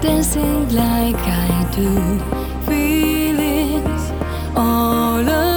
dancing like I do, feelings all around.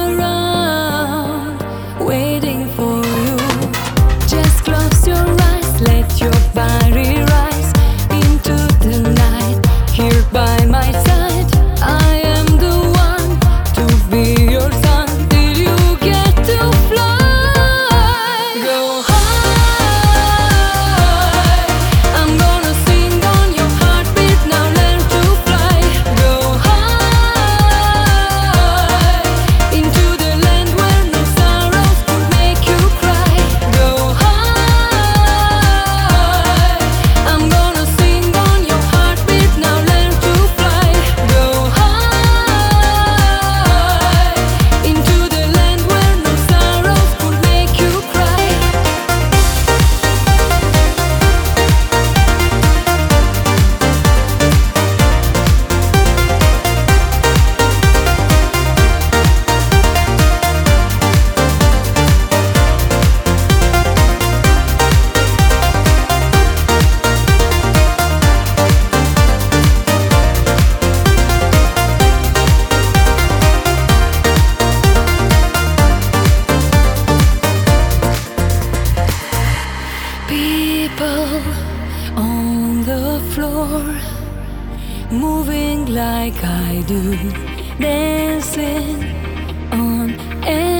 floor, moving like I do, dancing on air.